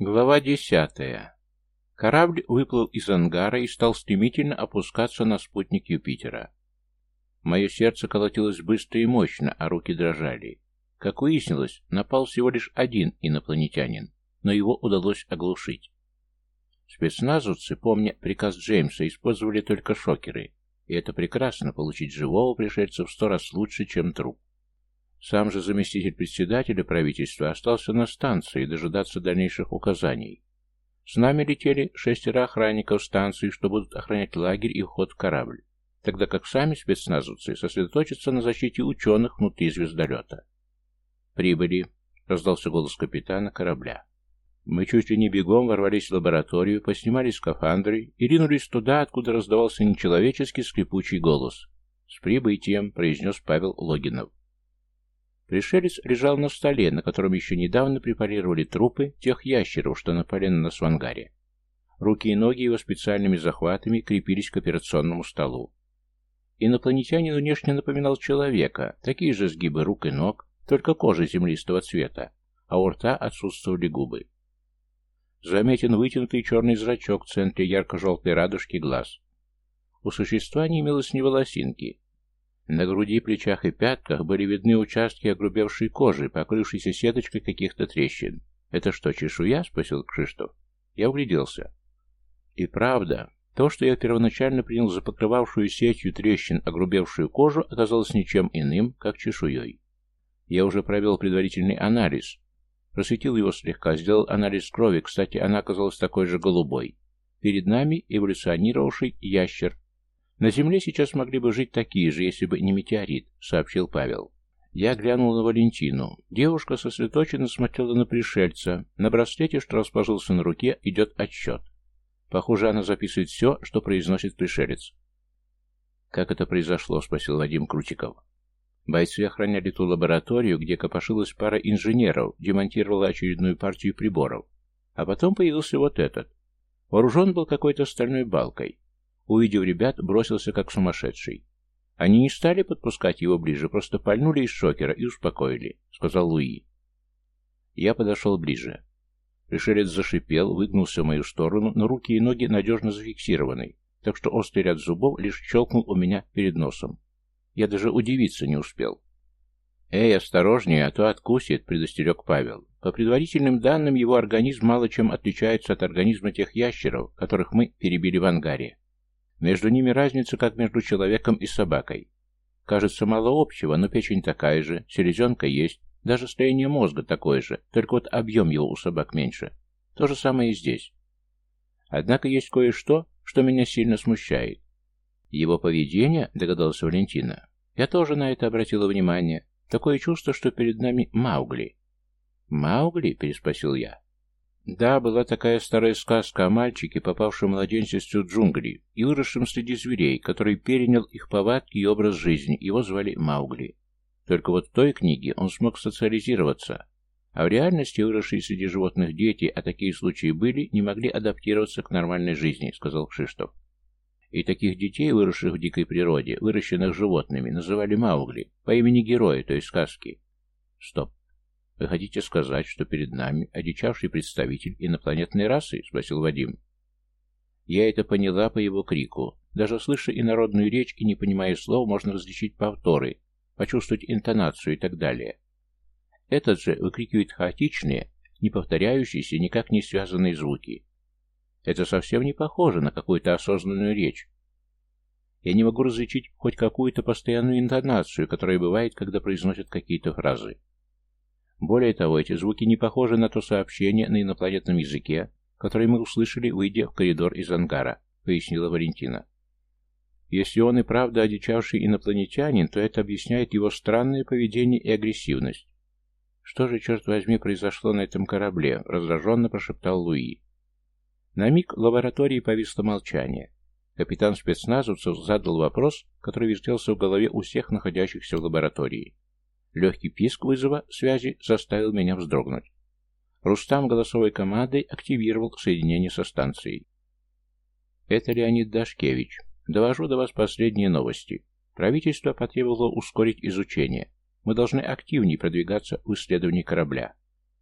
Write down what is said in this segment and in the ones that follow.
Глава десятая. Корабль выплыл из ангара и стал стремительно опускаться на спутник Юпитера. Мое сердце колотилось быстро и мощно, а руки дрожали. Как выяснилось, напал всего лишь один инопланетянин, но его удалось оглушить. Спецназовцы, помня приказ Джеймса, использовали только шокеры, и это прекрасно получить живого пришельца в сто раз лучше, чем труп. Сам же заместитель председателя правительства остался на станции дожидаться дальнейших указаний. С нами летели шестеро охранников станции, что будут охранять лагерь и вход в корабль, тогда как сами спецназовцы сосредоточатся на защите ученых внутри звездолета. «Прибыли», — раздался голос капитана корабля. Мы чуть ли не бегом ворвались в лабораторию, поснимали скафандры и ринулись туда, откуда раздавался нечеловеческий скрипучий голос. «С прибытием», — произнес Павел Логинов. Пришелец лежал на столе, на котором еще недавно препарировали трупы тех ящеров, что напали на нас в ангаре. Руки и ноги его специальными захватами крепились к операционному столу. Инопланетянин внешне напоминал человека, такие же сгибы рук и ног, только кожа землистого цвета, а у рта отсутствовали губы. Заметен вытянутый черный зрачок в центре ярко-желтой радужки глаз. У существа не имелось ни волосинки, на груди, плечах и пятках были видны участки огрубевшей кожи, покрывшейся сеточкой каких-то трещин. «Это что, чешуя?» — спросил Кшиштов. Я угляделся. И правда, то, что я первоначально принял за покрывавшую сетью трещин огрубевшую кожу, оказалось ничем иным, как чешуей. Я уже провел предварительный анализ. Просветил его слегка, сделал анализ крови, кстати, она оказалась такой же голубой. Перед нами эволюционировавший ящер, «На Земле сейчас могли бы жить такие же, если бы не метеорит», — сообщил Павел. Я глянул на Валентину. Девушка сосредоточенно смотрела на пришельца. На браслете, что расположился на руке, идет отсчет. Похоже, она записывает все, что произносит пришелец. «Как это произошло?» — спросил Вадим Крутиков. Бойцы охраняли ту лабораторию, где копошилась пара инженеров, демонтировала очередную партию приборов. А потом появился вот этот. Вооружен был какой-то стальной балкой. Увидев ребят, бросился как сумасшедший. Они не стали подпускать его ближе, просто пальнули из шокера и успокоили, сказал Луи. Я подошел ближе. Пришелец зашипел, выгнулся в мою сторону, но руки и ноги надежно зафиксированы, так что острый ряд зубов лишь щелкнул у меня перед носом. Я даже удивиться не успел. «Эй, осторожнее, а то откусит», — предостерег Павел. По предварительным данным, его организм мало чем отличается от организма тех ящеров, которых мы перебили в ангаре. Между ними разница, как между человеком и собакой. Кажется, мало общего, но печень такая же, селезенка есть, даже строение мозга такое же, только вот объем его у собак меньше. То же самое и здесь. Однако есть кое-что, что меня сильно смущает. Его поведение, догадался Валентина. Я тоже на это обратила внимание. Такое чувство, что перед нами Маугли. «Маугли?» – переспросил я. Да, была такая старая сказка о мальчике, попавшем младенчестве в джунгли и выросшем среди зверей, который перенял их повадки и образ жизни. Его звали Маугли. Только вот в той книге он смог социализироваться, а в реальности выросшие среди животных дети, а такие случаи были, не могли адаптироваться к нормальной жизни, сказал Кшиштов. И таких детей, выросших в дикой природе, выращенных животными, называли Маугли, по имени героя той сказки. Стоп. «Вы хотите сказать, что перед нами одичавший представитель инопланетной расы?» — спросил Вадим. Я это поняла по его крику. Даже слыша инородную речь и не понимая слов, можно различить повторы, почувствовать интонацию и так далее. Этот же выкрикивает хаотичные, не повторяющиеся, никак не связанные звуки. Это совсем не похоже на какую-то осознанную речь. Я не могу различить хоть какую-то постоянную интонацию, которая бывает, когда произносят какие-то фразы. Более того, эти звуки не похожи на то сообщение на инопланетном языке, которое мы услышали, выйдя в коридор из ангара, пояснила Валентина. Если он и правда одичавший инопланетянин, то это объясняет его странное поведение и агрессивность. «Что же, черт возьми, произошло на этом корабле?» — раздраженно прошептал Луи. На миг в лаборатории повисло молчание. Капитан спецназовцев задал вопрос, который вертелся в голове у всех находящихся в лаборатории. Легкий писк вызова связи заставил меня вздрогнуть. Рустам голосовой командой активировал соединение со станцией. Это Леонид Дашкевич. Довожу до вас последние новости. Правительство потребовало ускорить изучение. Мы должны активнее продвигаться в исследовании корабля.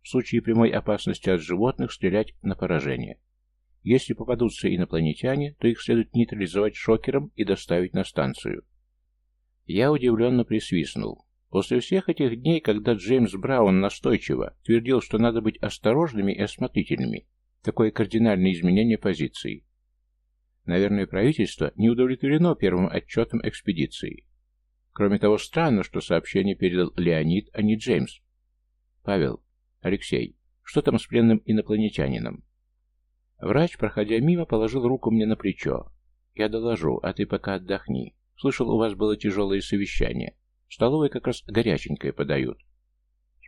В случае прямой опасности от животных стрелять на поражение. Если попадутся инопланетяне, то их следует нейтрализовать шокером и доставить на станцию. Я удивленно присвистнул. После всех этих дней, когда Джеймс Браун настойчиво твердил, что надо быть осторожными и осмотрительными, такое кардинальное изменение позиции. Наверное, правительство не удовлетворено первым отчетом экспедиции. Кроме того, странно, что сообщение передал Леонид, а не Джеймс. Павел, Алексей, что там с пленным инопланетянином? Врач, проходя мимо, положил руку мне на плечо. Я доложу, а ты пока отдохни. Слышал, у вас было тяжелое совещание. В столовой как раз горяченькое подают.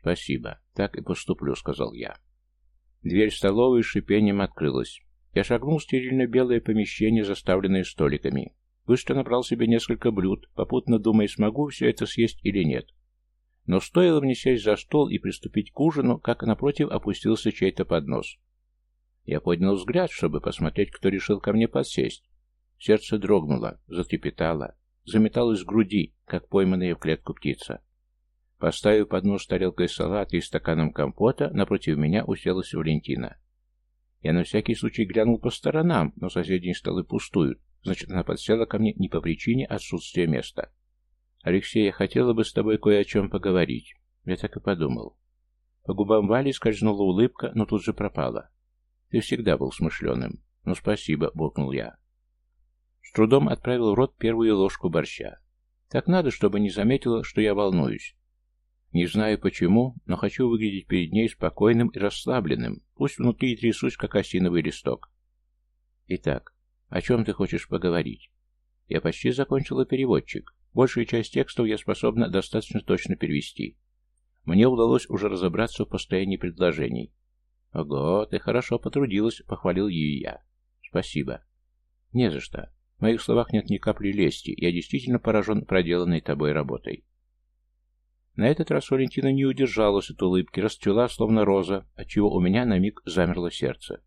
Спасибо, так и поступлю, сказал я. Дверь столовой шипением открылась. Я шагнул в стерильно-белое помещение, заставленное столиками. Быстро набрал себе несколько блюд, попутно думая, смогу все это съесть или нет. Но стоило мне сесть за стол и приступить к ужину, как напротив опустился чей-то поднос. Я поднял взгляд, чтобы посмотреть, кто решил ко мне подсесть. Сердце дрогнуло, затрепетало заметалась в груди, как пойманная в клетку птица. Поставив поднос с тарелкой салата и стаканом компота, напротив меня уселась Валентина. Я на всякий случай глянул по сторонам, но соседние столы пустуют, значит, она подсела ко мне не по причине отсутствия места. «Алексей, я хотела бы с тобой кое о чем поговорить». Я так и подумал. По губам Вали скользнула улыбка, но тут же пропала. «Ты всегда был смышленым». «Ну, спасибо», — буркнул я. С трудом отправил в рот первую ложку борща. Так надо, чтобы не заметила, что я волнуюсь. Не знаю почему, но хочу выглядеть перед ней спокойным и расслабленным, пусть внутри и трясусь, как осиновый листок. Итак, о чем ты хочешь поговорить? Я почти закончила переводчик. Большую часть текстов я способна достаточно точно перевести. Мне удалось уже разобраться в постоянии предложений. «Ого, ты хорошо потрудилась», — похвалил ее я. «Спасибо». «Не за что. В моих словах нет ни капли лести, я действительно поражен проделанной тобой работой. На этот раз Валентина не удержалась от улыбки, расцвела, словно роза, отчего у меня на миг замерло сердце.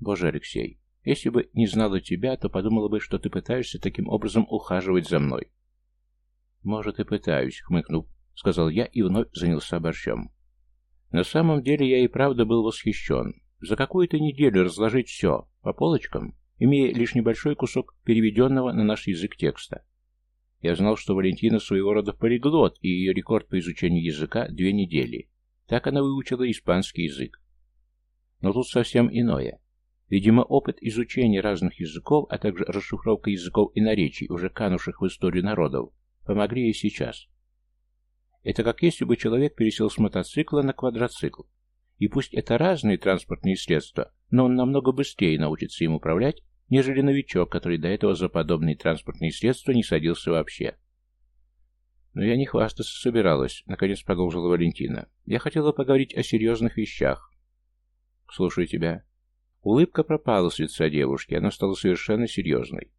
Боже, Алексей, если бы не знала тебя, то подумала бы, что ты пытаешься таким образом ухаживать за мной. Может, и пытаюсь, хмыкнув, сказал я и вновь занялся борщом. На самом деле я и правда был восхищен. За какую-то неделю разложить все по полочкам имея лишь небольшой кусок переведенного на наш язык текста. Я знал, что Валентина своего рода полиглот, и ее рекорд по изучению языка – две недели. Так она выучила испанский язык. Но тут совсем иное. Видимо, опыт изучения разных языков, а также расшифровка языков и наречий, уже канувших в историю народов, помогли ей сейчас. Это как если бы человек пересел с мотоцикла на квадроцикл. И пусть это разные транспортные средства, но он намного быстрее научится им управлять, нежели новичок, который до этого за подобные транспортные средства не садился вообще. «Но я не хвастаться собиралась», — наконец продолжила Валентина. «Я хотела поговорить о серьезных вещах». «Слушаю тебя». Улыбка пропала с лица девушки, она стала совершенно серьезной.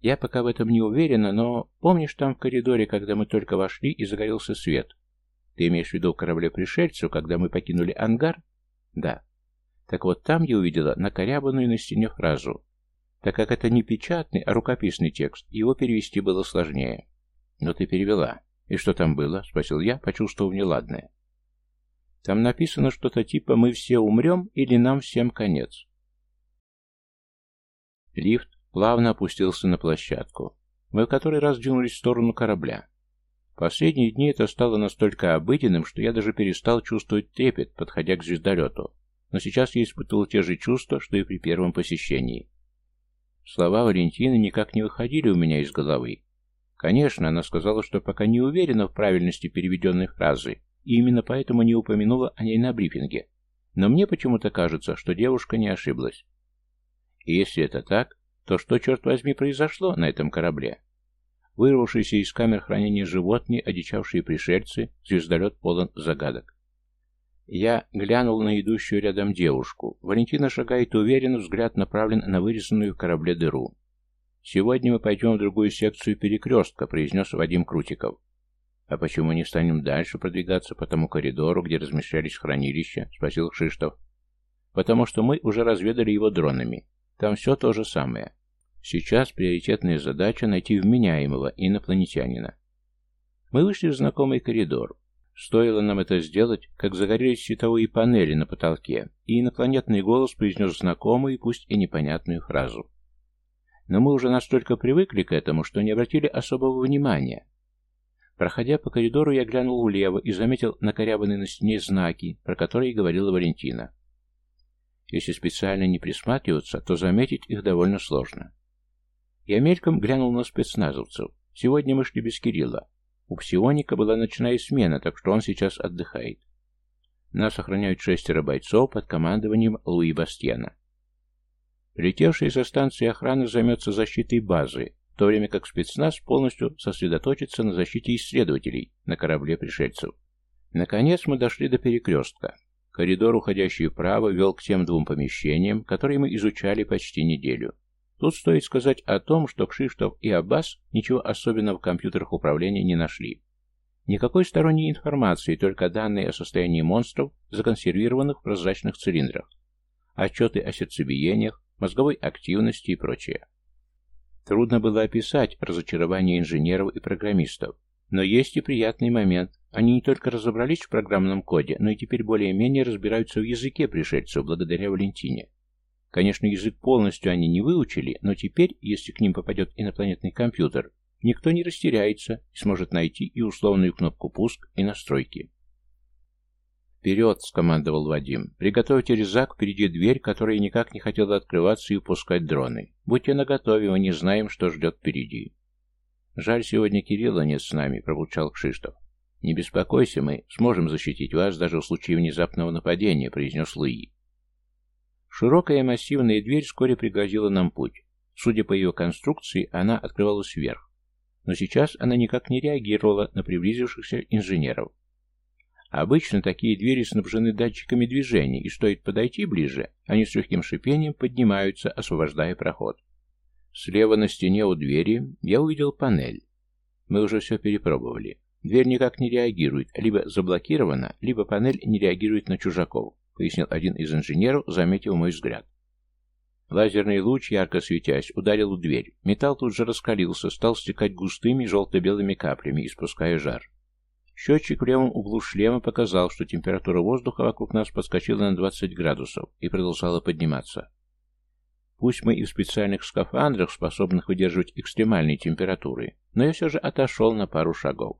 «Я пока в этом не уверена, но помнишь там в коридоре, когда мы только вошли и загорелся свет? Ты имеешь в виду корабле пришельцев, когда мы покинули ангар?» «Да». Так вот, там я увидела накорябанную на стене фразу. Так как это не печатный, а рукописный текст, его перевести было сложнее. Но ты перевела. И что там было? Спросил я, почувствовав неладное. Там написано что-то типа «Мы все умрем» или «Нам всем конец». Лифт плавно опустился на площадку. Мы в который раз двинулись в сторону корабля. Последние дни это стало настолько обыденным, что я даже перестал чувствовать трепет, подходя к звездолету но сейчас я испытывал те же чувства, что и при первом посещении. Слова Валентины никак не выходили у меня из головы. Конечно, она сказала, что пока не уверена в правильности переведенной фразы, и именно поэтому не упомянула о ней на брифинге. Но мне почему-то кажется, что девушка не ошиблась. И если это так, то что, черт возьми, произошло на этом корабле? Вырвавшиеся из камер хранения животные, одичавшие пришельцы, звездолет полон загадок. Я глянул на идущую рядом девушку. Валентина шагает уверенно, взгляд направлен на вырезанную в корабле дыру. «Сегодня мы пойдем в другую секцию перекрестка», — произнес Вадим Крутиков. «А почему не станем дальше продвигаться по тому коридору, где размещались хранилища?» — спросил Шиштов. «Потому что мы уже разведали его дронами. Там все то же самое. Сейчас приоритетная задача — найти вменяемого инопланетянина». Мы вышли в знакомый коридор. Стоило нам это сделать, как загорелись световые панели на потолке, и инопланетный голос произнес знакомую, пусть и непонятную фразу. Но мы уже настолько привыкли к этому, что не обратили особого внимания. Проходя по коридору, я глянул влево и заметил накорябанные на стене знаки, про которые говорила Валентина. Если специально не присматриваться, то заметить их довольно сложно. Я мельком глянул на спецназовцев. Сегодня мы шли без Кирилла, у псионика была ночная смена, так что он сейчас отдыхает. Нас охраняют шестеро бойцов под командованием Луи Бастьена. Прилетевший со станции охраны займется защитой базы, в то время как спецназ полностью сосредоточится на защите исследователей на корабле пришельцев. Наконец мы дошли до перекрестка. Коридор, уходящий вправо, вел к тем двум помещениям, которые мы изучали почти неделю. Тут стоит сказать о том, что Кшиштов и Аббас ничего особенного в компьютерах управления не нашли. Никакой сторонней информации, только данные о состоянии монстров, законсервированных в прозрачных цилиндрах, отчеты о сердцебиениях, мозговой активности и прочее. Трудно было описать разочарование инженеров и программистов, но есть и приятный момент. Они не только разобрались в программном коде, но и теперь более-менее разбираются в языке пришельцев благодаря Валентине. Конечно, язык полностью они не выучили, но теперь, если к ним попадет инопланетный компьютер, никто не растеряется и сможет найти и условную кнопку «Пуск», и настройки. «Вперед!» — скомандовал Вадим. «Приготовьте резак, впереди дверь, которая никак не хотела открываться и упускать дроны. Будьте наготове, мы не знаем, что ждет впереди». «Жаль, сегодня Кирилла нет с нами», — пробурчал Кшиштов. «Не беспокойся, мы сможем защитить вас даже в случае внезапного нападения», — произнес Луи. Широкая массивная дверь вскоре преградила нам путь. Судя по ее конструкции, она открывалась вверх. Но сейчас она никак не реагировала на приблизившихся инженеров. Обычно такие двери снабжены датчиками движения, и стоит подойти ближе, они с легким шипением поднимаются, освобождая проход. Слева на стене у двери я увидел панель. Мы уже все перепробовали. Дверь никак не реагирует, либо заблокирована, либо панель не реагирует на чужаков пояснил один из инженеров, заметив мой взгляд. Лазерный луч, ярко светясь, ударил в дверь. Металл тут же раскалился, стал стекать густыми желто-белыми каплями, испуская жар. Счетчик в левом углу шлема показал, что температура воздуха вокруг нас подскочила на 20 градусов и продолжала подниматься. Пусть мы и в специальных скафандрах, способных выдерживать экстремальные температуры, но я все же отошел на пару шагов.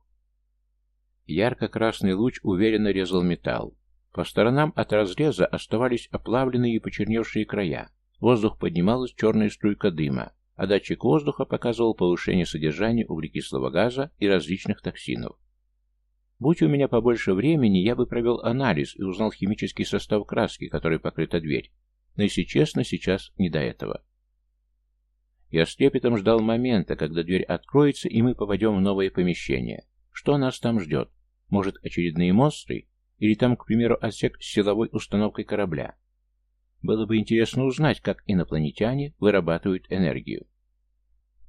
Ярко-красный луч уверенно резал металл. По сторонам от разреза оставались оплавленные и почерневшие края. Воздух поднималась черная струйка дыма, а датчик воздуха показывал повышение содержания углекислого газа и различных токсинов. Будь у меня побольше времени, я бы провел анализ и узнал химический состав краски, которой покрыта дверь. Но, если честно, сейчас не до этого. Я с трепетом ждал момента, когда дверь откроется, и мы попадем в новое помещение. Что нас там ждет? Может, очередные монстры? Или там, к примеру, отсек с силовой установкой корабля. Было бы интересно узнать, как инопланетяне вырабатывают энергию.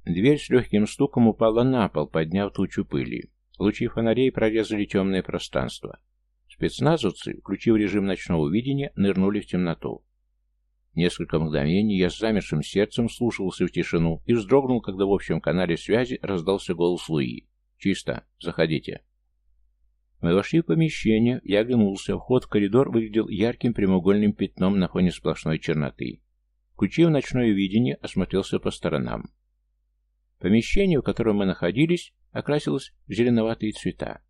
Дверь с легким стуком упала на пол, подняв тучу пыли. Лучи фонарей прорезали темное пространство. Спецназовцы, включив режим ночного видения, нырнули в темноту. Несколько мгновений я с замершим сердцем слушался в тишину и вздрогнул, когда в общем канале связи раздался голос Луи. «Чисто. Заходите». Мы вошли в помещение, я оглянулся. Вход в коридор выглядел ярким прямоугольным пятном на фоне сплошной черноты. Включив ночное видение, осмотрелся по сторонам. Помещение, в котором мы находились, окрасилось в зеленоватые цвета.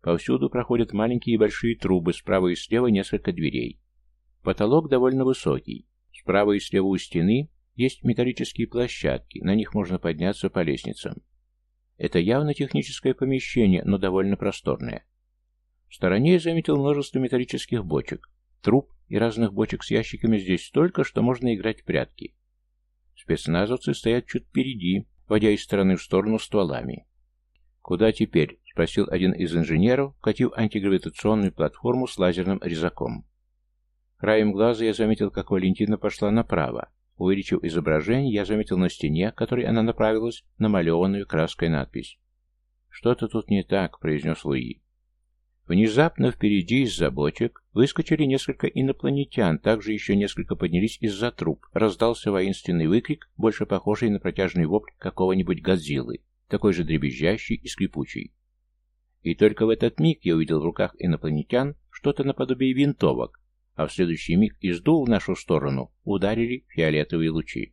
Повсюду проходят маленькие и большие трубы, справа и слева несколько дверей. Потолок довольно высокий. Справа и слева у стены есть металлические площадки, на них можно подняться по лестницам. Это явно техническое помещение, но довольно просторное. Стороне я заметил множество металлических бочек. Труб и разных бочек с ящиками здесь столько, что можно играть в прятки. Спецназовцы стоят чуть впереди, водя из стороны в сторону стволами. «Куда теперь?» — спросил один из инженеров, катив антигравитационную платформу с лазерным резаком. Краем глаза я заметил, как Валентина пошла направо. Увеличив изображение, я заметил на стене, которой она направилась, намалеванную краской надпись. «Что-то тут не так», — произнес Луи. Внезапно впереди из-за бочек выскочили несколько инопланетян, также еще несколько поднялись из-за труб. Раздался воинственный выкрик, больше похожий на протяжный вопль какого-нибудь Годзиллы, такой же дребезжащий и скрипучий. И только в этот миг я увидел в руках инопланетян что-то наподобие винтовок, а в следующий миг из дула в нашу сторону ударили фиолетовые лучи.